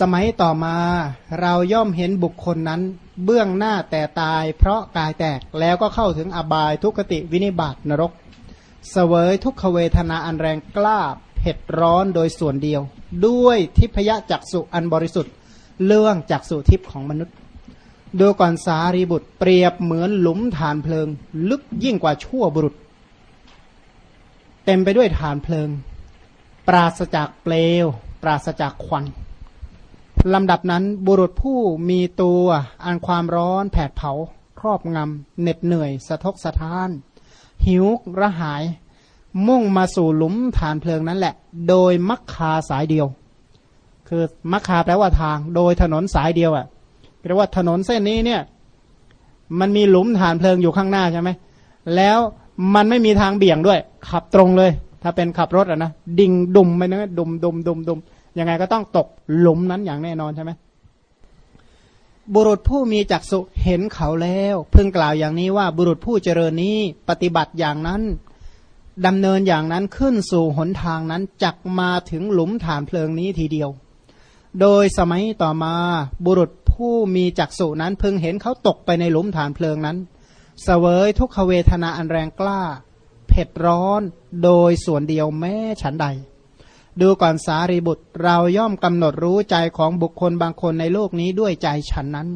สมัยต่อมาเราย่อมเห็นบุคคลนั้น เบื้องหน้าแต่ตาย เพราะกายแตกแล้วก็เข้าถึงอบายทุกขติวินิบาตนรกเสวยทุกขเวทนาอันแรงกล้าเผ็ดร้อนโดยส่วนเดียว ด้วยทิพยจักสุอันบริสุทธิ์ เรื่องจักสุทิพของมนุษย์ ดูก่อนสารีบุตรเปรียบเหมือนหลุมฐานเพลิง ลึกยิ่งกว่าชั่วบุรุษ เต็มไปด้วยฐานเพลิง ปราศจากเปลว ปราศจากควัน ลำดับนั้นบุรุษผู้มีตัวอันความร้อนแผดเผา ครอบงำเหน็ดเหนื่อย สะทกสะท้าน หิวระหาย มุ่งมาสู่หลุมฐานเพลิงนั้นแหละ โดยมักคาสายเดียว คือมักคาแปลว่าทาง โดยถนนสายเดียวอะ่ะแปลว่าถนนเส้นนี้เนี่ย มันมีหลุมฐานเพลิงอยู่ข้างหน้าใช่ไหมแล้วมันไม่มีทางเบี่ยงด้วย ขับตรงเลย ถ้าเป็นขับรถอะนะดิ่งดุมไปนะดุมดุมดุมดุม ยังไงก็ต้องตกหลุมนั้นอย่างแน่นอนใช่ไหมบุรุษผู้มีจักษุเห็นเขาแล้ว พึงกล่าวอย่างนี้ว่าบุรุษผู้เจริญนี้ปฏิบัติอย่างนั้นดำเนินอย่างนั้นขึ้นสู่หนทางนั้นจักมาถึงหลุมฐานเพลิงนี้ทีเดียว โดยสมัยต่อมาบุรุษผู้มีจักษุนั้นพึงเห็นเขาตกไปในหลุมฐานเพลิงนั้นสเสวยทุกขเวทนาอันแรงกล้า เผ็ดร้อนโดยส่วนเดียวแม้ฉันใด ดูก่อนสารีบุตร เราย่อมกำหนดรู้ใจของบุคคลบางคนในโลกนี้ด้วยใจฉันนั้น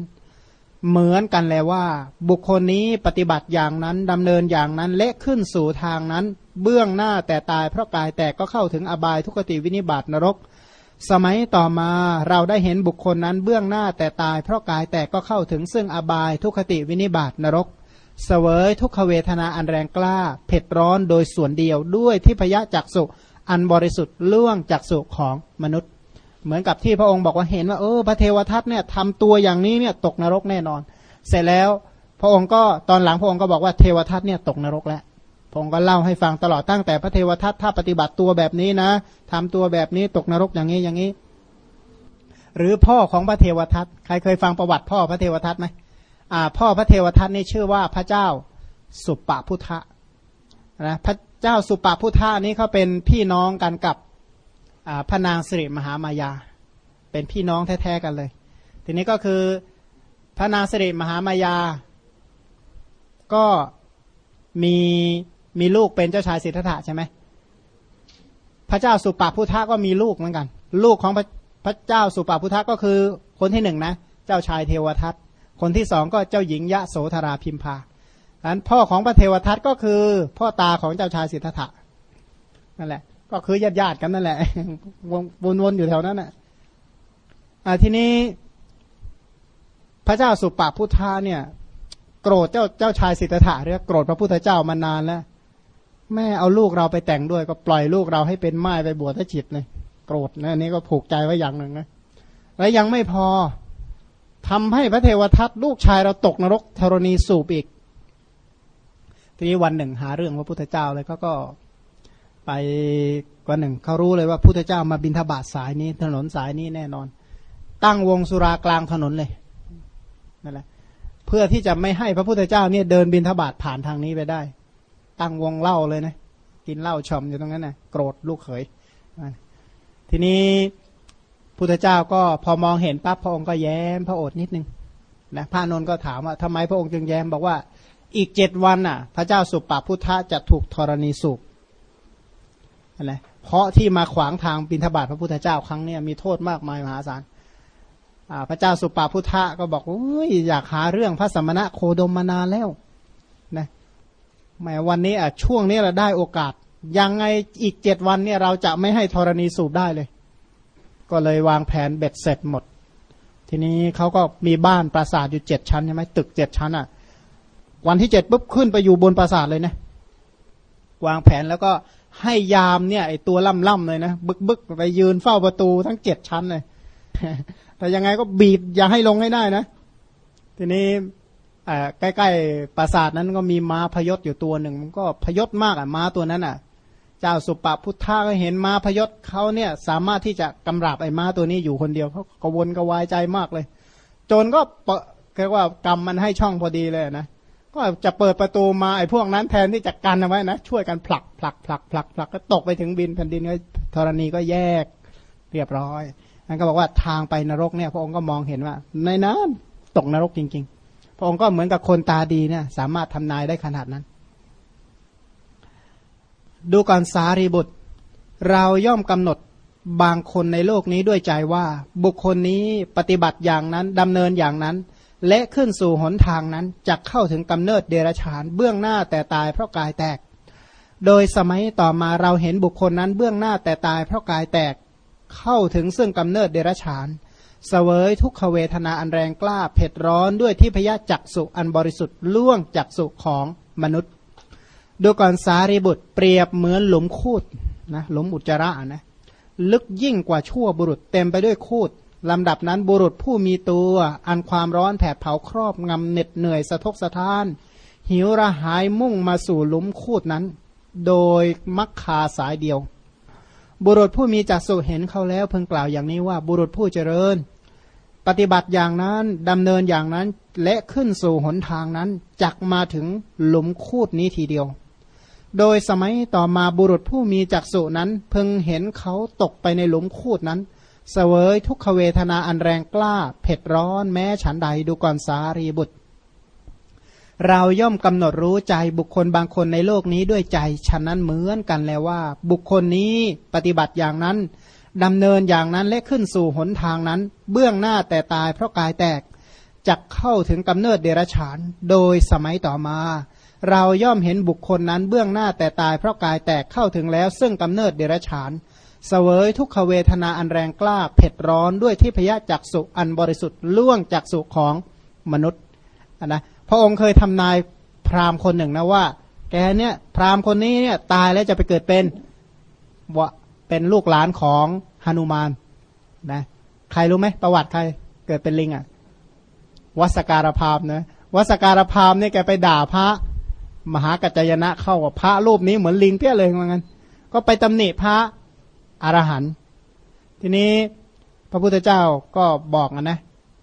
เหมือนกันแล้วว่า บุคคลนี้ปฏิบัติอย่างนั้นดำเนินอย่างนั้นเละขึ้นสู่ทางนั้น เบื้องหน้าแต่ตายเพราะกายแตกก็เข้าถึงอบายทุกติวินิบาตนรก สมัยต่อมาเราได้เห็นบุคคลนั้นเบื้องหน้าแต่ตาย เพราะกายแตกก็เข้าถึงซึ่งอบายทุกติวินิบาตนรกเสวยทุกขเวทนาอันแรงกล้า เผ็ดร้อนโดยส่วนเดียวด้วยที่พยะจักสุ อันบริสุทธิ์ล่วงจากสุของมนุษย์ เหมือนกับที่พระองค์บอกว่าเห็นว่าเออพระเทวทัตเนี่ยทำตัวอย่างนี้เนี่ยตกนรกแน่นอน เสร็จแล้วพระองค์ก็ตอนหลังพระองค์ก็บอกว่าเทวทัตเนี่ยตกนรกแล้วพระองค์ก็เล่าให้ฟังตลอดตั้งแต่พระเทวทัตถ้าปฏิบัติตัวแบบนี้นะทำตัวแบบนี้ตกนรกอย่างนี้อย่างนี้ หรือพ่อของพระเทวทัตใครเคยฟังประวัติพ่อพระเทวทัตไหมอ่า พ่อพระเทวทัตนี่ชื่อว่าพระเจ้าสุปปพุทธะนะพระ เจ้าสุปาพุทธานี้เขาเป็นพี่น้องกันกับพระนางสิริมหามายา เป็นพี่น้องแท้ๆกันเลย ทีนี้ก็คือพระนางสิริมหามายา ก็มีมีลูกเป็นเจ้าชายสิทธัตถะใช่ไหมพระเจ้าสุปาพุทธะก็มีลูกเหมือนกัน ลูกของพระพระเจ้าสุปาพุทธะก็คือคนที่หนึ่งนะ เจ้าชายเทวทัตคนที่สองก็เจ้าหญิงยะโสธราพิมพา อันพ่อของพระเทวทัตก็คือ พ่อตาของเจ้าชายสิทธัตถะนั่นแหละ ก็คือญาติญาติกันนั่นแหละวนๆอยู่แถวนั้นน่ะทีนี้ พระเจ้าสุปาพุทธาเนี่ย โกรธเจ้าเจ้าชายสิทธัตถะเรียกโกรธพระพุทธเจ้ามานานแล้วแม่เอาลูกเราไปแต่งด้วย ก็ปล่อยลูกเราให้เป็นไม้ไปบวชถ้าจิตเลยโกรธนะนี่ก็ผูกใจไว้อย่างหนึ่งนะและยังไม่พอทำให้พระเทวทัตลูกชายเราตกนรกธรณีสูบอีก ทีนี้วันหนึ่งหาเรื่องพระพุทธเจ้าเลยเขาก็ไปวันหนึ่งเขารู้เลยว่าพุทธเจ้ามาบินทบาทสายนี้ถนนสายนี้แน่นอน ตั้งวงสุรากลางถนนเลยนั่นแหละเพื่อที่จะไม่ให้พระพุทธเจ้าเนี่ยเดินบินทบาทผ่านทางนี้ไปได้ ตั้งวงเล่าเลยนะกินเหล้าชมอยู่ตรงนั้นนะโกรธลูกเขยทีนี้พุทธเจ้าก็พอมองเห็นปั๊บพระองค์ก็แย้มพระโอษฐ์นิดนึงนะพระนนท์ก็ถามว่าทำไมพระองค์จึงแย้มบอกว่า อีกเจ็ดวันน่ะ พระเจ้าสุปปาพุทธะจะถูกธรณีสูบอะไรเพราะที่มาขวางทางบินทบาทพระพุทธเจ้าครั้งนี้มีโทษมากมายมหาศาลพระเจ้าสุปปาพุทธะก็บอกอ้ยอยากหาเรื่องพระสมณะโคดมมานานแล้วนะแม้วันนี้อะช่วงนี้เราได้โอกาส ยังไงอีกเจ็ดวันเนี่ยเราจะไม่ให้ธรณีสูบได้เลย ก็เลยวางแผนเบ็ดเสร็จหมด ทีนี้เขาก็มีบ้านปราสาทอยู่เจ็ดชั้นใช่ไหมตึกเจ็ดชั้นอะ วันที่เจ็ดปุ๊บขึ้นไปอยู่บนปราสาทเลยนะ วางแผนแล้วก็ให้ยามเนี่ยไอตัวล่ำล่ำเลยนะบึกบึกไปยืนเฝ้าประตูทั้งเจ็ดชั้นเลย แต่ยังไงก็บีบอย่าให้ลงให้ได้นะ ทีนี้ใกล้ๆปราสาทนั้นก็มีม้าพยศอยู่ตัวหนึ่ง มันก็พยศมากอะม้าตัวนั้นอะ เจ้าสุปปพุทธาก็เห็นม้าพยศเขาเนี่ยสามารถที่จะกำราบไอ้ม้าตัวนี้อยู่คนเดียวเขากวนกวายใจมากเลยจนก็เรียกว่ากรรมมันให้ช่องพอดีเลยนะ ก็จะเปิดประตูมาไอ้พวกนั้นแทนที่จะกันเอาไว้นะ ช่วยกันผลักผลักผลักผลักผลักก็ตกไปถึงบินแผ่นดินก็ธรณีก็แยกเรียบร้อยนั่นก็บอกว่าทางไปนรกเนี่ย พระองค์ก็มองเห็นว่า ในนั้นตกนรกจริง ๆ พระองค์ก็เหมือนกับคนตาดีเนี่ยสามารถทำนายได้ขนาดนั้น ดูก่อนสารีบุตร เราย่อมกำหนดบางคนในโลกนี้ด้วยใจว่า บุคคลนี้ปฏิบัติอย่างนั้นดำเนินอย่างนั้น และขึ้นสู่หนทางนั้นจะเข้าถึงกำเนิดเดรัจฉานเบื้องหน้าแต่ตายเพราะกายแตก โดยสมัยต่อมาเราเห็นบุคคลนั้นเบื้องหน้าแต่ตายเพราะกายแตกเข้าถึงซึ่งกำเนิดเดรัจฉานเสวยทุกขเวทนาอันแรงกล้าเผ็ดร้อนด้วยที่พยาจักสุอันบริสุทธิ์ล่วงจักสุของมนุษย์ ดูก่อนสารีบุตรเปรียบเหมือนหลุมคูดนะหลุมอุจจาระนะลึกยิ่งกว่าชั่วบุรุษเต็มไปด้วยคูด ลำดับนั้นบุรุษผู้มีตัวอันความร้อนแผดเผาครอบงำเหน็ดเหนื่อยสะทกสะท้าน หิวระหายมุ่งมาสู่หลุมคูดนั้น โดยมักคาสายเดียว บุรุษผู้มีจักษุเห็นเขาแล้วเพิ่งกล่าวอย่างนี้ว่าบุรุษผู้เจริญ ปฏิบัติอย่างนั้นดำเนินอย่างนั้นและขึ้นสู่หนทางนั้นจักมาถึงหลุมคูดนี้ทีเดียว โดยสมัยต่อมาบุรุษผู้มีจักษุนั้นเพิ่งเห็นเขาตกไปในหลุมคูดนั้น เสวยทุกขเวทนาอันแรงกล้า เผ็ดร้อนแม้ฉันใดดูก่อนสารีบุตร เราย่อมกำหนดรู้ใจบุคคลบางคนในโลกนี้ด้วยใจฉะนั้นเหมือนกันแล้วว่า บุคคลนี้ปฏิบัติอย่างนั้นดำเนินอย่างนั้นและขึ้นสู่หนทางนั้น เบื้องหน้าแต่ตายเพราะกายแตกจักเข้าถึงกำเนิดเดรัจฉาน โดยสมัยต่อมา เราย่อมเห็นบุคคลนั้นเบื้องหน้าแต่ตายเพราะกายแตกเข้าถึงแล้วซึ่งกำเนิดเดรัจฉาน เสวยทุกขเวทนาอันแรงกล้าเผ็ดร้อนด้วยที่พยาจักสุอันบริสุทธิ์ล่วงจักสุของมนุษย์นะพระองค์เคยทำนายพราหมณ์คนหนึ่งนะว่า แกเนี่ยพราหมณ์คนนี้เนี่ยตายแล้วจะไปเกิดเป็นวะเป็นลูกหลานของฮานุมานนะใครรู้ไหมประวัติใครเกิดเป็นลิงอะ่ะวัสการพามนะวัสการพามเนี่ยแกไปด่าพระมหากัจจยนะเข้ากับพระรูปนี้เหมือนลิงเปี้ยเลยเหมือนกันก็ไปตำหนิพระ อรหันต์ทีนี้พระพุทธเจ้าก็บอกนะ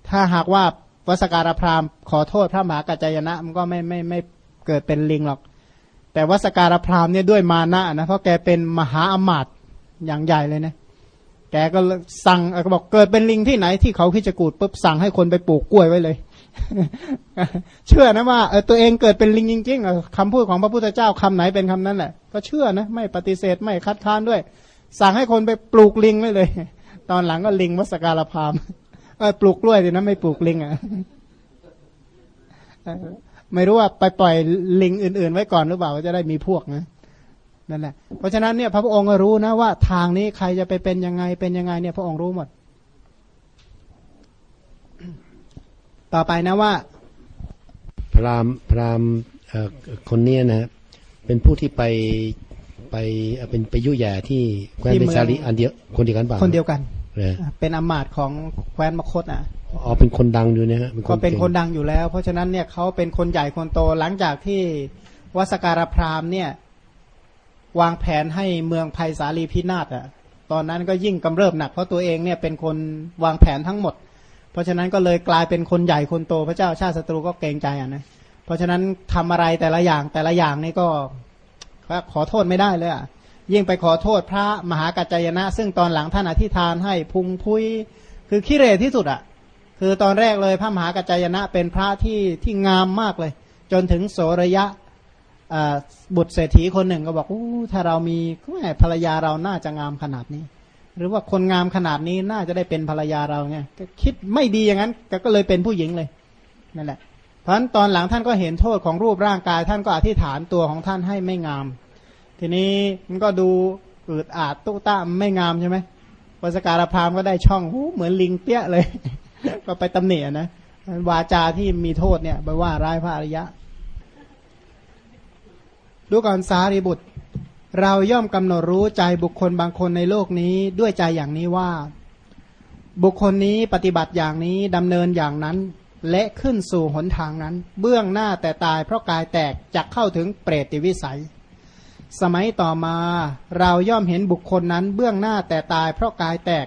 ถ้าหากว่าวสการพราหมณ์ขอโทษพระมหากัจจยนะ มันก็ไม่ไม่ไม่เกิดเป็นลิงหรอก แต่วสการพราหมณ์เนี่ยด้วยมานะนะเพราะแกเป็นมหาอมาตย์อย่างใหญ่เลยนะแกก็สั่งก็บอกเกิดเป็นลิงที่ไหนที่เขาคิดจะกูดปุ๊บสั่งให้คนไปปลูกกล้วยไว้เลย เชื่อนะว่าเออตัวเองเกิดเป็นลิงจริงๆคำพูดของพระพุทธเจ้าคำไหนเป็นคำนั้นแหละก็เชื่อนะ ไม่ปฏิเสธไม่คัดค้านด้วย สั่งให้คนไปปลูกลิงไว้เลย ตอนหลังก็ลิงวัสการพามเออปลูกกล้วยดีนะไม่ปลูกลิงอะไม่รู้ว่าไปปล่อยลิงอื่น ๆ ไว้ก่อนหรือเปล่าจะได้มีพวกนะนั่นแหละเพราะฉะนั้นเนี่ยพระองค์รู้นะว่าทางนี้ใครจะไปเป็นยังไงเป็นยังไงเนี่ยพระองค์รู้หมด ต่อไปนะว่า พรามพรามคนนี้นะเป็นผู้ที่ไป ไปเป็นไปยุแย่ที่แคว้นเบสาลีอันเดียวคนเดียวกันป่ะคนเดียวกันเป็นอมาตของแคว้นมคตอะอ๋อเป็นคนดังอยู่นะฮะก็เป็นคนดังอยู่แล้ว เพราะฉะนั้นเนี่ยเขาเป็นคนใหญ่คนโตหลังจากที่วัสการพรามเนี่ย วางแผนให้เมืองไผ่สาลีพินาศอะ ตอนนั้นก็ยิ่งกำเริบหนักเพราะตัวเองเนี่ยเป็นคนวางแผนทั้งหมด เพราะฉะนั้นก็เลยกลายเป็นคนใหญ่คนโตพระเจ้าชาติศัตรูก็เกรงใจอะนะเพราะฉะนั้นทำอะไรแต่ละอย่างแต่ละอย่างนี่ก็ ขอโทษไม่ได้เลยอะยิ่งไปขอโทษพระมหากัจจยนะ ซึ่งตอนหลังท่านอธิษฐานให้พุงพุยคือขี้เรที่สุดอะ คือตอนแรกเลยพระมหากัจจยนะ เป็นพระที่ที่งามมากเลย จนถึงโสระยะบุตรเศรษฐีคนหนึ่งก็บอกอถ้าเรามีแม่ภรรยาเราน่าจะงามขนาดนี้ หรือว่าคนงามขนาดนี้น่าจะได้เป็นภรรยาเราไงคิดไม่ดีอย่างนั้นก็เลยเป็นผู้หญิงเลยนั่นแหละ เพราะฉะนั้นตอนหลังท่านก็เห็นโทษของรูปร่างกาย ท่านก็อธิษฐานตัวของท่านให้ไม่งาม ทีนี้มันก็ดูอืดอาดตุ้ต้าไม่งามใช่ไหมวสการพรามก็ได้ช่องหูเหมือนลิงเตี้ยเลย ก็ไปตำหนินะวาจาที่มีโทษเนี่ยไปว่าร้ายพระอริยะ ดูก่อนสารีบุตร เราย่อมกำหนดรู้ใจบุคคลบางคนในโลกนี้ด้วยใจอย่างนี้ว่า บุคคลนี้ปฏิบัติอย่างนี้ดำเนินอย่างนั้น และขึ้นสู่หนทางนั้น เบื้องหน้าแต่ตายเพราะกายแตกจักเข้าถึงเปรติวิสัย สมัยต่อมาเราย่อมเห็นบุคคลนั้น เบื้องหน้าแต่ตายเพราะกายแตก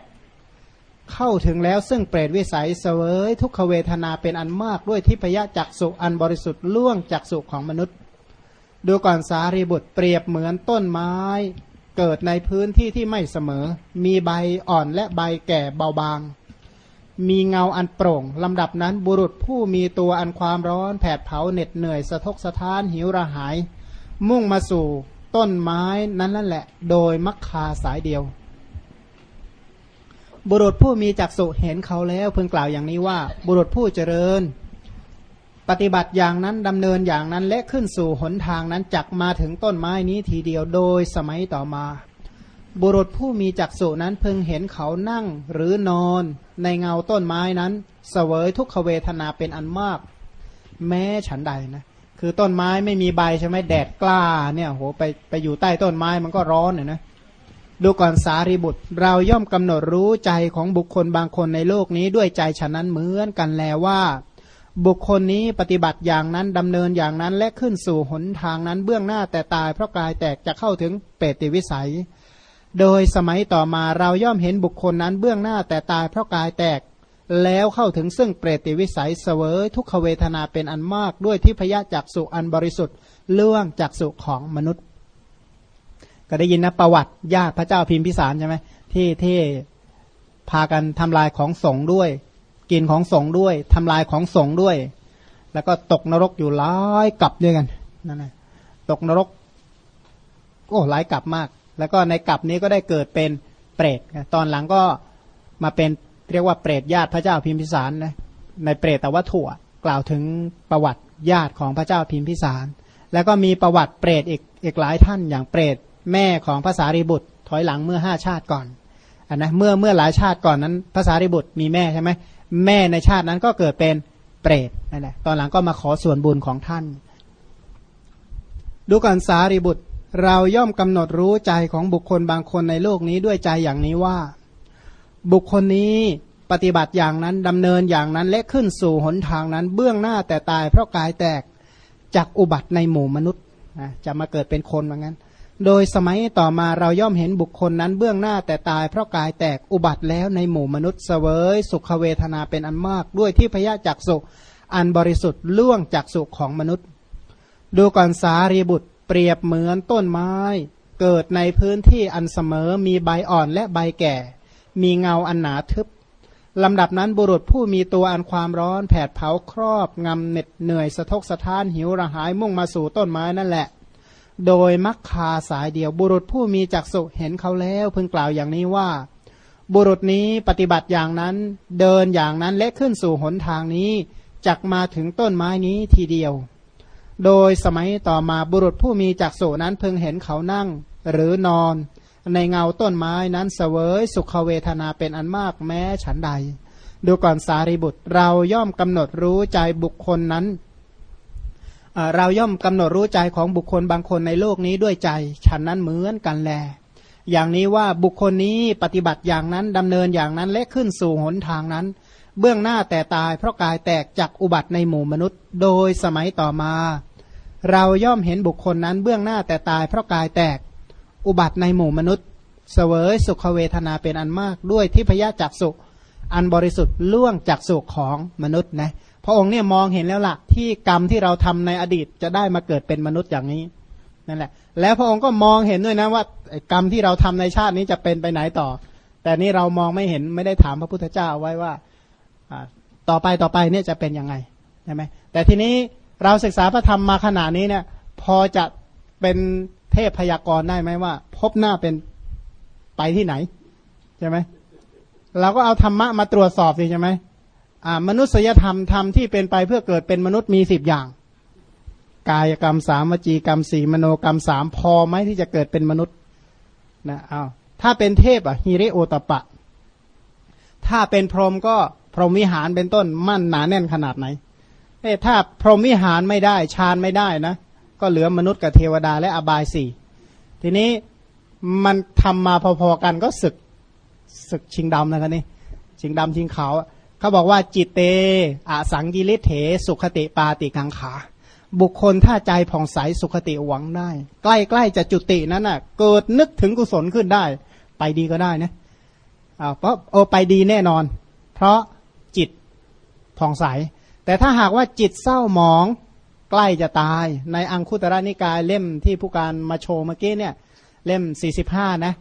เข้าถึงแล้วซึ่งเปรตวิสัยเสวยทุกขเวทนาเป็นอันมากด้วยทิพยจักสุอันบริสุทธิ์ล่วงจักสุของมนุษย์ ดูก่อนสารีบุตรเปรียบเหมือนต้นไม้เกิดในพื้นที่ที่ไม่เสมอ มีใบอ่อนและใบแก่เบาบาง มีเงาอันโปร่งลำดับนั้นบุรุษผู้มีตัวอันความร้อนแผดเผาเหน็ดเหนื่อยสะทกสะท้านหิวระหาย มุ่งมาสู่ต้นไม้นั้นนั่นแหละ โดยมักคาสายเดียว บุรุษผู้มีจักษุเห็นเขาแล้วพึงกล่าวอย่างนี้ว่า บุรุษผู้เจริญ ปฏิบัติอย่างนั้นดำเนินอย่างนั้นและขึ้นสู่หนทางนั้นจักมาถึงต้นไม้นี้ทีเดียวโดยสมัยต่อมา บุรุษผู้มีจักษุนั้นพึงเห็นเขานั่งหรือนอนในเงาต้นไม้นั้น เสวยทุกขเวทนาเป็นอันมาก แม้ฉันใดนะคือต้นไม้ไม่มีใบใช่ไหมแดดกล้าเนี่ยโหไปไปอยู่ใต้ต้นไม้มันก็ร้อนเนี่ยนะดูก่อนสารีบุตร เราย่อมกำหนดรู้ใจของบุคคลบางคนในโลกนี้ด้วยใจฉะนั้นเหมือนกันแล้วว่า บุคคลนี้ปฏิบัติอย่างนั้นดำเนินอย่างนั้นและขึ้นสู่หนทางนั้นเบื้องหน้าแต่ตายเพราะกายแตกจะเข้าถึงเปติวิสัย โดยสมัยต่อมาเราย่อมเห็นบุคคลนั้นเบื้องหน้าแต่ตายเพราะกายแตก แล้วเข้าถึงซึ่งเปรติวิสัยเสวยทุกขเวทนาเป็นอันมากด้วยที่พยาจักสุอันบริสุทธิ์เรื่องจักสุของมนุษย์ ก็ได้ยินนะประวัติญาติพระเจ้าพิมพิสารใช่ไหมที่ที่พากันทำลายของสงด้วย กินของสงด้วยทำลายของสงด้วย แล้วก็ตกนรกอยู่หลายกลับด้วยกันนั่นแหละตกนรก โอ้หลายกลับมาก แล้วก็ในกลับนี้ก็ได้เกิดเป็นเปรตตอนหลังก็มาเป็นเรียกว่าเปรตญาติพระเจ้าพิมพิสารนะในเปรตแต่ว่าถั่วกล่าวถึงประวัติญาติของพระเจ้าพิมพิสาร แล้วก็มีประวัติเปรตอีกอีกหลายท่านอย่างเปรตแม่ของภาษาริบุตรถอยหลังเมื่อห้าชาติก่อนอันนะเมื่อเมื่อหลายชาติก่อนนั้นภาษาริบุตรมีแม่ใช่ไหมแม่ในชาตินั้นก็เกิดเป็นเปรตนั่นแหละตอนหลังก็มาขอส่วนบุญของท่าน ดูก่อนสารีบุตร เราย่อมกำหนดรู้ใจของบุคคลบางคนในโลกนี้ด้วยใจอย่างนี้ว่า บุคคลนี้ปฏิบัติอย่างนั้นดำเนินอย่างนั้นและขึ้นสู่หนทางนั้น เบื้องหน้าแต่ตายเพราะกายแตกจากอุบัติในหมู่มนุษย์จะมาเกิดเป็นคนเหมือนกันโดยสมัยต่อมาเราย่อมเห็นบุคคลนั้นเบื้องหน้าแต่ตายเพราะกายแตกอุบัติแล้วในหมู่มนุษย์เสวยสุขเวทนาเป็นอันมาก ด้วยที่พยาจักสุอันบริสุทธิ์ล่วงจากสุขของมนุษย์ ดูก่อนสารีบุตร เปรียบเหมือนต้นไม้ เกิดในพื้นที่อันเสมอมีใบอ่อนและใบแก่ มีเงาอันหนาทึบลำดับนั้นบุรุษผู้มีตัวอันความร้อนแผดเผาครอบงำเหน็ดเหนื่อยสะทกสะท้านหิวระหายมุ่งมาสู่ต้นไม้นั่นแหละ โดยมักคาสายเดียวบุรุษผู้มีจักษุเห็นเขาแล้วพึงกล่าวอย่างนี้ว่า บุรุษนี้ปฏิบัติอย่างนั้นเดินอย่างนั้นและขึ้นสู่หนทางนี้จักมาถึงต้นไม้นี้ทีเดียว โดยสมัยต่อมาบุรุษผู้มีจักษุนั้นพึงเห็นเขานั่งหรือนอน ในเงาต้นไม้นั้นเสวยสุขเวทนาเป็นอันมากแม้ฉันใด ดูก่อนสารีบุตร เราย่อมกำหนดรู้ใจบุคคลนั้นเราย่อมกำหนดรู้ใจของบุคคลบางคนในโลกนี้ด้วยใจ ฉันนั้นเหมือนกันแล อย่างนี้ว่าบุคคลนี้ปฏิบัติอย่างนั้นดำเนินอย่างนั้นและขึ้นสู่หนทางนั้น เบื้องหน้าแต่ตายเพราะกายแตกจากอุบัติในหมู่มนุษย์ โดยสมัยต่อมา เราย่อมเห็นบุคคลนั้นเบื้องหน้าแต่ตายเพราะกายแตกอุบัติในหมู่มนุษย์ เสวยสุขเวทนาเป็นอันมากด้วยที่พยาจักสุอันบริสุทธิ์ล่วงจากสุขของมนุษย์นะพระองค์เนี่ยมองเห็นแล้วละ่ะ ที่กรรมที่เราทำในอดีตจะได้มาเกิดเป็นมนุษย์อย่างนี้นั่นแหละ แล้วพระองค์ก็มองเห็นด้วยนะว่ากรรมที่เราทำในชาตินี้จะเป็นไปไหนต่อ แต่นี่เรามองไม่เห็นไม่ได้ถามพระพุทธเจ้าไว้ว่าต่อไปต่อไปเนี่ยจะเป็นยังไงใช่ไหมแต่ทีนี้ เราศึกษาพระธรรมมาขนาดนี้เนี่ย พอจะเป็นเทพพยากรณ์ได้ไหมว่า พบหน้าเป็นไปที่ไหนใช่ไหมเราก็เอาธรรมะมาตรวจสอบสิใช่ไหมอ่ามนุษยธรรมธรรมที่เป็นไปเพื่อเกิดเป็นมนุษย์มีสิบอย่าง กายกรรมสามวจีกรรมสี่มโนกรรมสามพอไหมที่จะเกิดเป็นมนุษย์นะเอาถ้าเป็นเทพอะฮิริโอตปะ ถ้าเป็นพรหมก็พรหมวิหารเป็นต้นมั่นหนาแน่นขนาดไหน เอถ้าพรหมวิหารไม่ได้ฌานไม่ได้นะ ก็เหลือมนุษย์กับเทวดาและอบายสี่ทีนี้มันทำมาพอๆกันก็ศึกศึกชิงดำนะครับนี่ชิงดำชิงขาวเขาบอกว่าจิตเตอสังกิริเถ สุขติปาติกังขา บุคคลถ้าใจผ่องใสสุขติหวังได้ ใกล้ๆจะจุตินั้นน่ะ เกิดนึกถึงกุศลขึ้นได้ ไปดีก็ได้นะอ่าเพราะโอไปดีแน่นอน เพราะจิตผ่องใส แต่ถ้าหากว่าจิตเศร้าหมองใกล้จะตายในอังคุตระนิกายเล่มที่ผู้การมาโชว์เมื่อกี้เนี่ยเล่ม 45 นะ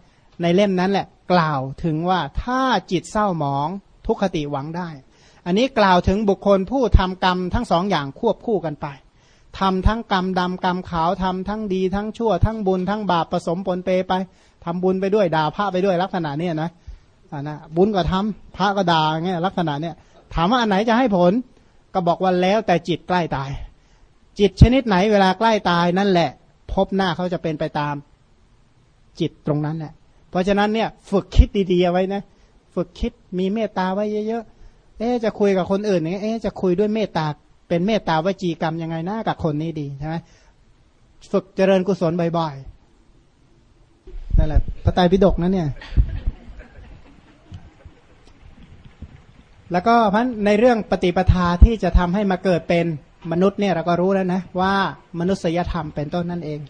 ในเล่มนั้นแหละ กล่าวถึงว่าถ้าจิตเศร้าหมองทุกขติหวังได้ อันนี้กล่าวถึงบุคคลผู้ทำกรรมทั้งสองอย่างควบคู่กันไปทำทั้งกรรมดำกรรมขาวทำทั้งดีทั้งชั่ว ทั้งบุญทั้งบาปผสมปนเปไปทำบุญไปด้วยด่าพระไปด้วยลักษณะเนี้ยนะอ่านะบุญก็ทำพระก็ด่าเงี้ยลักษณะเนี้ยถามว่าอันไหนจะให้ผล ก็บอกว่าแล้วแต่จิตใกล้ตาย จิตชนิดไหนเวลาใกล้ตายนั่นแหละ พบหน้าเขาจะเป็นไปตามจิตตรงนั้นแหละเพราะฉะนั้นเนี่ยฝึกคิดดีๆไว้นะ ฝึกคิดมีเมตตาไว้เยอะๆเอ๊จะคุยกับคนอื่นเนี่ยเอ๊จะคุยด้วยเมตตาเป็นเมตตาวจีกรรมยังไงหน้ากับคนนี้ดีใช่ไหมฝึกเจริญกุศลบ่อยๆนั่นแหละพระไตรปิฎกนะเนี่ย แล้วก็พันในเรื่องปฏิปทาที่จะทำให้มาเกิดเป็นมนุษย์เนี่ยเราก็รู้แล้วนะว่ามนุษยธรรมเป็นต้นนั่นเอง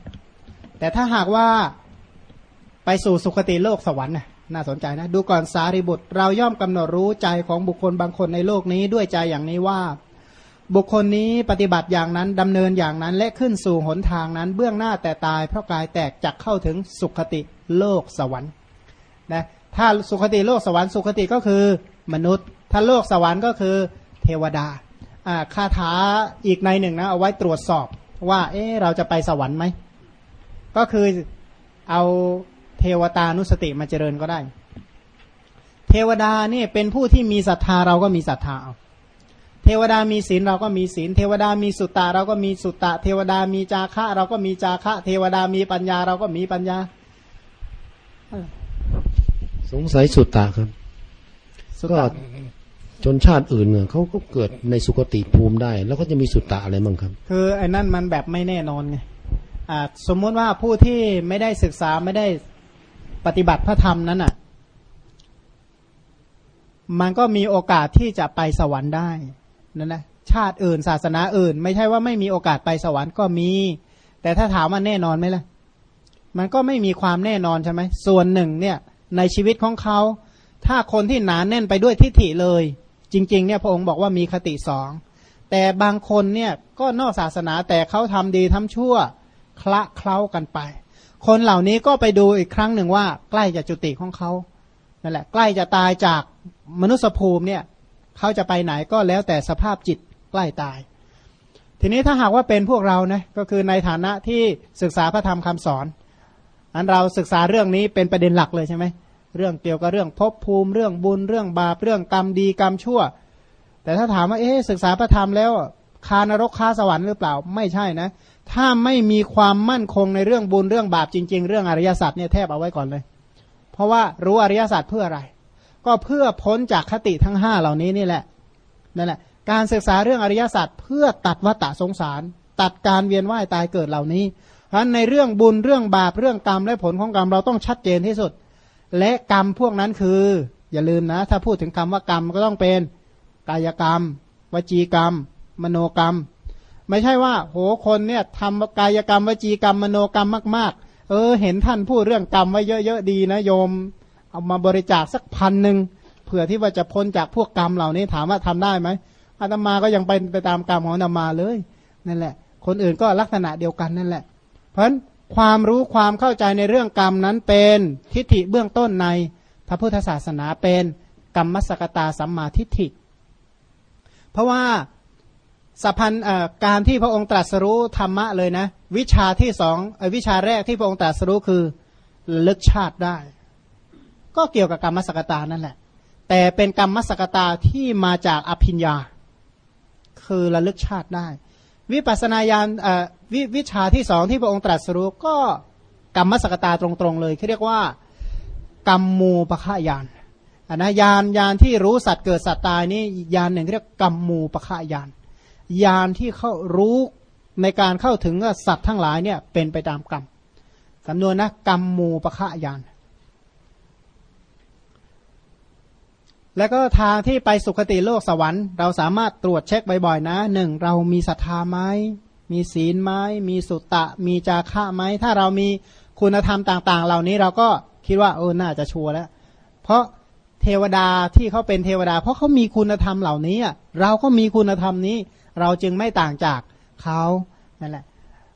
แต่ถ้าหากว่าไปสู่สุคติโลกสวรรค์น่าสนใจนะ ดูก่อนสารีบุตร เราย่อมกำหนดรู้ใจของบุคคลบางคนในโลกนี้ด้วยใจอย่างนี้ว่า บุคคลนี้ปฏิบัติอย่างนั้นดำเนินอย่างนั้นและขึ้นสู่หนทางนั้น เบื้องหน้าแต่ตายเพราะกายแตกจักเข้าถึงสุคติโลกสวรรค์นะถ้าสุคติโลกสวรรค์สุคติก็คือมนุษย์ ถ้าโลกสวรรค์ก็คือเทวดาอ่าคาถาอีกในหนึ่งนะเอาไว้ตรวจสอบว่า เอ๊เราจะไปสวรรค์ไหม ก็คือเอาเทวตานุสติมาเจริญก็ได้ เทวดานี่เป็นผู้ที่มีศรัทธาเราก็มีศรัทธาเทวดามีศีลเราก็มีศีล เทวดามีสุตตะเราก็มีสุตตะ เทวดามีจาคะ เราก็มีจาคะ เทวดามีปัญญาเราก็มีปัญญา สงสัยสุตตะครับก็ จนชาติอื่นเนี่ยเขาก็เกิดในสุคติภูมิได้ แล้วก็จะมีสุตตะอะไรบ้างครับ คือไอ้นั่นมันแบบไม่แน่นอนไงสมมติว่าผู้ที่ไม่ได้ศึกษาไม่ได้ปฏิบัติพระธรรมนั้นอะ มันก็มีโอกาสที่จะไปสวรรค์ได้นั่นนะชาติอื่นศาสนาอื่น ไม่ใช่ว่าไม่มีโอกาสไปสวรรค์ก็มี แต่ถ้าถามว่าแน่นอนไหมล่ะ มันก็ไม่มีความแน่นอนใช่ไหมส่วนหนึ่งเนี่ยในชีวิตของเขา ถ้าคนที่หนานแน่นไปด้วยทิฏฐิเลย จริงๆเนี่ยพระองค์บอกว่ามีคติสองแต่บางคนเนี่ยก็นอกศาสนาแต่เขาทำดีทำชั่วคละเคล้ากันไป คนเหล่านี้ก็ไปดูอีกครั้งหนึ่งว่า ใกล้จะจุติของเขานั่นแหละ ใกล้จะตายจากมนุษยภูมิเนี่ยเขาจะไปไหนก็แล้วแต่สภาพจิตใกล้ตาย ทีนี้ถ้าหากว่าเป็นพวกเรานะก็คือในฐานะที่ศึกษาพระธรรมคำสอนอันเราศึกษาเรื่องนี้เป็นประเด็นหลักเลยใช่ไหม เรื่องเกี่ยวกับเรื่องภพภูมิเรื่องบุญเรื่องบาปเรื่องกรรมดีกรรมชั่ว แต่ถ้าถามว่าเอ๊ศึกษาพระธรรมแล้วคานรกคาสวรรค์หรือเปล่าไม่ใช่นะ ถ้าไม่มีความมั่นคงในเรื่องบุญเรื่องบาปจริง ๆ เรื่องอริยสัจเนี่ยแทบเอาไว้ก่อนเลย เพราะว่ารู้อริยสัจเพื่ออะไร ก็เพื่อพ้นจากคติทั้งห้าเหล่านี้นี่แหละนั่นแหละการศึกษาเรื่องอริยสัจเพื่อตัดวัฏสงสาร ตัดการเวียนว่ายตายเกิดเหล่านี้เพราะในเรื่องบุญเรื่องบาปเรื่องกรรมและผลของกรรมเราต้องชัดเจนที่สุด และกรรมพวกนั้นคือ อย่าลืมนะ ถ้าพูดถึงคำว่ากรรมก็ต้องเป็นกายกรรม วจีกรรม มโนกรรม ไม่ใช่ว่า โหคนเนี่ยทำกายกรรม วจีกรรม มโนกรรมมากๆ เออ เห็นท่านพูดเรื่องกรรมไว้เยอะๆดีนะโยม เอามาบริจาคสักพันหนึ่งเผื่อที่ว่าจะพ้นจากพวกกรรมเหล่านี้ถามว่าทำได้ไหมอาตมาก็ยังเป็นไปตามกรรมของอาตมาเลยนั่นแหละ คนอื่นก็ลักษณะเดียวกันนั่นแหละ เพราะฉะนั้น ความรู้ความเข้าใจในเรื่องกรรมนั้นเป็นทิฏฐิเบื้องต้นในพระพุทธศาสนาเป็นกรรมสกตาสัมมาทิฏฐิ เพราะว่าสัพพันการที่พระองค์ตรัสรู้ธรรมะเลยนะ วิชาที่สองวิชาแรกที่พระองค์ตรัสรู้คือลึกชาติได้ ก็เกี่ยวกับกรรมสกตานั่นแหละ แต่เป็นกรรมสกตาที่มาจากอภิญญา คือระลึกชาติได้ วิปัสนาญาณ ววิชาที่สองที่พระองค์ตรัสรู้ก็กรรมสกตาตรงๆเลยเขาเรียกว่ากรรมูปะฆายานอันนะยานยานที่รู้สัตว์เกิดสัตว์ตายนี่ยานหนึ่งเรียกกรรมูปะฆายานยานที่เขารู้ในการเข้าถึงสัตว์ทั้งหลายเนี่ยเป็นไปตามกรรมสำนวนนะกรรมมูปะฆะยานแล้วก็ทางที่ไปสุคติโลกสวรรค์ เราสามารถตรวจเช็คบ่อยๆนะหนึ่งเรามีศรัทธาไหม มีศีลไหมมีสุตตะมีจาระไหมถ้าเรามีคุณธรรมต่าง ๆ เหล่านี้เราก็คิดว่าเออน่าจะชัวร์แล้ว เพราะเทวดาที่เขาเป็นเทวดา เพราะเขามีคุณธรรมเหล่านี้เราก็มีคุณธรรมนี้ เราจึงไม่ต่างจากเขานั่นแหละ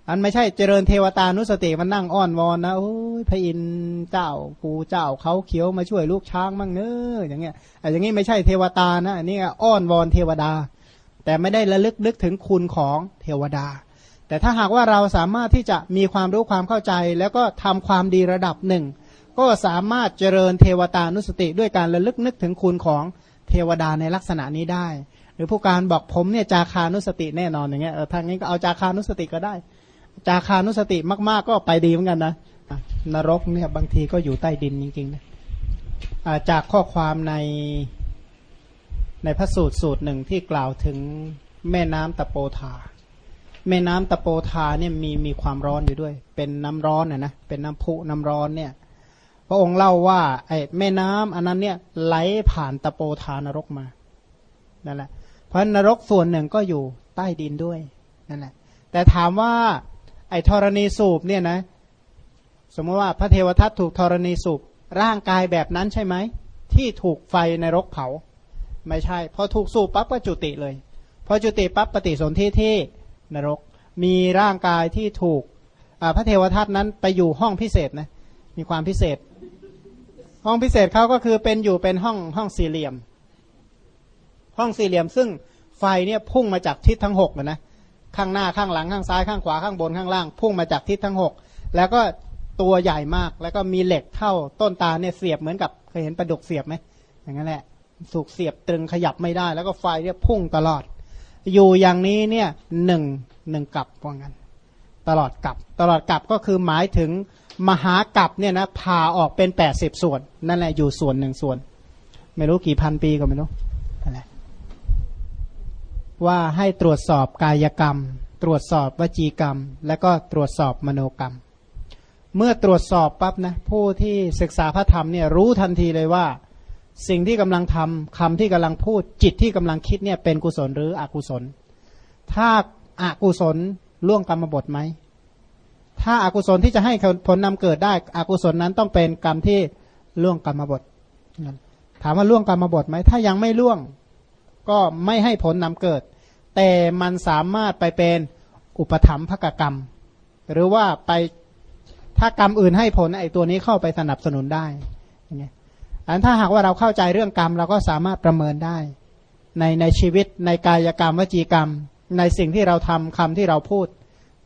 อันไม่ใช่เจริญเทวตานุสติมันนั่งอ้อนวอนนะโอ้ยพระอินทร์เจ้ากูเจ้าเขาเขียวมาช่วยลูกช้างมั่งเนออย่างเงี้ยอย่างงี้ไม่ใช่เทวตานะอันนี้อ้อนวอนเทวดา แต่ไม่ได้ระลึกนึกถึงคุณของเทวดา แต่ถ้าหากว่าเราสามารถที่จะมีความรู้ความเข้าใจ แล้วก็ทำความดีระดับหนึ่ง ก็สามารถเจริญเทวตานุสติด้วยการระลึกนึกถึงคุณของเทวดาในลักษณะนี้ได้ หรือผู้การบอกผมเนี่ยจาคานุสติแน่นอนอย่างเงี้ยเออทางนี้ก็เอาจาคานุสติก็ได้ จาคานุสติมาก ๆ ก็ไปดีเหมือนกันนะนรกเนี่ยบางทีก็อยู่ใต้ดินจริงๆนะจากข้อความใน ในพระสูตรสูตรหนึ่งที่กล่าวถึงแม่น้ำตะโปธา แม่น้ำตะโปธาเนี่ยมีมีความร้อนอยู่ด้วย เป็นน้ำร้อนนะนะเป็นน้ำพุน้ำร้อนเนี่ย พระองค์เล่าว่าไอ้แม่น้ำอันนั้นเนี่ยไหลผ่านตะโปธานรกมานั่นแหละ เพราะนรกส่วนหนึ่งก็อยู่ใต้ดินด้วยนั่นแหละ แต่ถามว่าไอ้ธรณีสูบเนี่ยนะ สมมติว่าพระเทวทัตถูกธรณีสูบร่างกายแบบนั้นใช่ไหมที่ถูกไฟในรกเผา ไม่ใช่พอถูกสูบปั๊บก็จุติเลยพอจุติปั๊บปฏิสนธิที่นรก มีร่างกายที่ถูกพระเทวทัตนั้นไปอยู่ห้องพิเศษนะมีความพิเศษ ห้องพิเศษเขาก็คือเป็นอยู่เป็นห้องห้องสี่เหลี่ยม ห้องสี่เหลี่ยมซึ่งไฟเนี่ยพุ่งมาจากทิศทั้งหกนะข้างหน้าข้างหลังข้างซ้ายข้างขวาข้างบนข้างล่าง พุ่งมาจากทิศทั้งหกแล้วก็ตัวใหญ่มากแล้วก็มีเหล็กเท่าต้นตาเนี่ยเสียบเหมือนกับเคยเห็นปลาดุกเสียบไหมอย่างนั้นแหละ สุกเสียบตรึงขยับไม่ได้ แล้วก็ไฟเนี่ยพุ่งตลอด อยู่อย่างนี้เนี่ยหนึ่งหนึ่งกับว่างั้น ตลอดกับ ตลอดกับก็คือหมายถึงมหากับเนี่ยนะผ่าออกเป็นแปดสิบส่วน นั่นแหละอยู่ส่วนหนึ่งส่วน ไม่รู้กี่พันปีก็ไม่รู้อะไรว่าให้ตรวจสอบกายกรรม ตรวจสอบวจีกรรม และก็ตรวจสอบมโนกรรม เมื่อตรวจสอบปั๊บนะผู้ที่ศึกษาพระธรรมเนี่ยรู้ทันทีเลยว่า สิ่งที่กำลังทำคำที่กำลังพูดจิตที่กำลังคิดเนี่ยเป็นกุศลหรืออกุศล ถ้าอากุศลล่วงกรรมบทไหม ถ้าอากุศลที่จะให้ผลนำเกิดได้อกุศลนั้นต้องเป็นกรรมที่ล่วงกรรมบท ถามว่าล่วงกรรมบทไหม ถ้ายังไม่ล่วงก็ไม่ให้ผลนำเกิด แต่มันสามารถไปเป็นอุปธรรมภกกรรม หรือว่าไปถ้ากรรมอื่นให้ผลไอ้ตัวนี้เข้าไปสนับสนุนได้อย่างเงี้ย อันถ้าหากว่าเราเข้าใจเรื่องกรรม เราก็สามารถประเมินได้ ในในชีวิตในกายกรรมวจีกรรม ในสิ่งที่เราทำคำที่เราพูด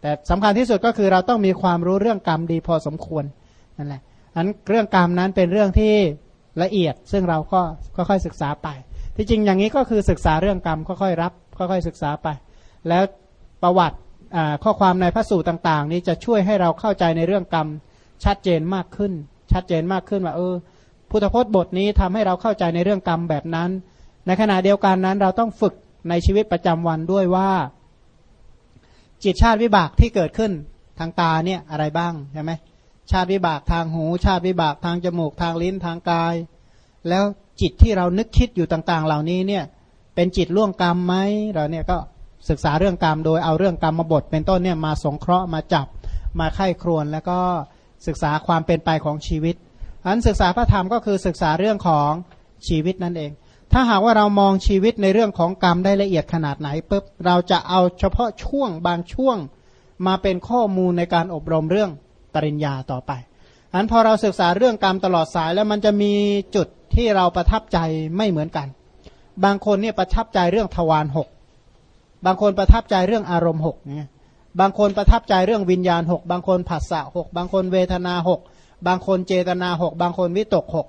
แต่สำคัญที่สุดก็คือเราต้องมีความรู้เรื่องกรรมดีพอสมควรนั่นแหละอันเรื่องกรรมนั้นเป็นเรื่องที่ละเอียด ซึ่งเราก็ค่อยๆศึกษาไป ที่จริงอย่างนี้ก็คือศึกษาเรื่องกรรมค่อยๆรับ ค่อยๆศึกษาไป แล้วประวัติข้อความในพระสูตรต่าง ๆ นี้จะช่วยให้เราเข้าใจในเรื่องกรรมชัดเจนมากขึ้น ชัดเจนมากขึ้นว่าเออ พุทธพจน์บทนี้ทำให้เราเข้าใจในเรื่องกรรมแบบนั้น ในขณะเดียวกันนั้นเราต้องฝึกในชีวิตประจำวันด้วยว่า จิตชาติวิบากที่เกิดขึ้นทางตาเนี่ยอะไรบ้างใช่ไหมชาติวิบากทางหู ชาติวิบากทางจมูกทางลิ้นทางกาย แล้วจิตที่เรานึกคิดอยู่ต่างๆ เหล่านี้เนี่ยเป็นจิตล่วงกรรมไหมเราเนี่ยก็ศึกษาเรื่องกรรมโดยเอาเรื่องกรรมมาบทเป็นต้นเนี่ยมาสงเคราะห์มาจับมาไข้ครวนแล้วก็ศึกษาความเป็นไปของชีวิต อันศึกษาพระธรรมก็คือศึกษาเรื่องของชีวิตนั่นเอง ถ้าหากว่าเรามองชีวิตในเรื่องของกรรมได้ละเอียดขนาดไหนปุ๊บเราจะเอาเฉพาะช่วงบางช่วงมาเป็นข้อมูลในการอบรมเรื่องปริญญาต่อไปอันพอเราศึกษาเรื่องกรรมตลอดสายแล้วมันจะมีจุดที่เราประทับใจไม่เหมือนกัน บางคนเนี่ยประทับใจเรื่องทวารหกบางคนประทับใจเรื่องอารมณ์หกเนี่ยบางคนประทับใจเรื่องวิญญาณหกบางคนผัสสะหกบางคนเวทนาหก บางคนเจตนาหกบางคนวิตกหก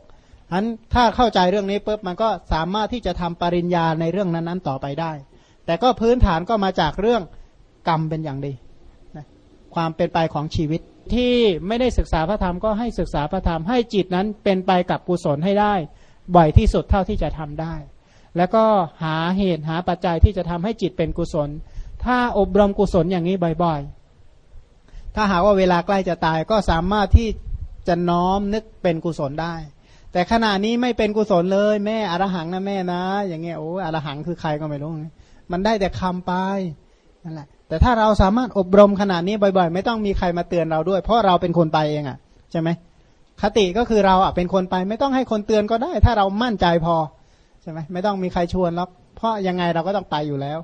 อันถ้าเข้าใจเรื่องนี้ปุ๊บมันก็สามารถที่จะทำปริญญาในเรื่องนั้นๆต่อไปได้ แต่ก็พื้นฐานก็มาจากเรื่องกรรมเป็นอย่างดีความเป็นไปของชีวิตที่ไม่ได้ศึกษาพระธรรมก็ให้ศึกษาพระธรรมให้จิตนั้นเป็นไปกับกุศลให้ได้บ่อยที่สุดเท่าที่จะทำได้ แล้วก็หาเหตุหาปัจจัยที่จะทำให้จิตเป็นกุศล ถ้าอบรมกุศลอย่างนี้บ่อยๆ ถ้าหาว่าเวลาใกล้จะตายก็สามารถที่ จะน้อมนึกเป็นกุศลได้ แต่ขณะนี้ไม่เป็นกุศลเลย แม่อรหังนะแม่นะ อย่างเงี้ยโอ้อรหังคือใครก็ไม่รู้มันได้แต่คำไปนั่นแหละแต่ถ้าเราสามารถอบรมขนาดนี้บ่อยๆ ไม่ต้องมีใครมาเตือนเราด้วย เพราะเราเป็นคนไปเองอะ่ะใช่ไหมคติก็คือเราอะเป็นคนไป ไม่ต้องให้คนเตือนก็ได้ ถ้าเรามั่นใจพอใช่ไหมไม่ต้องมีใครชวนแล้วเพราะยังไงเราก็ต้องไปอยู่แล้ว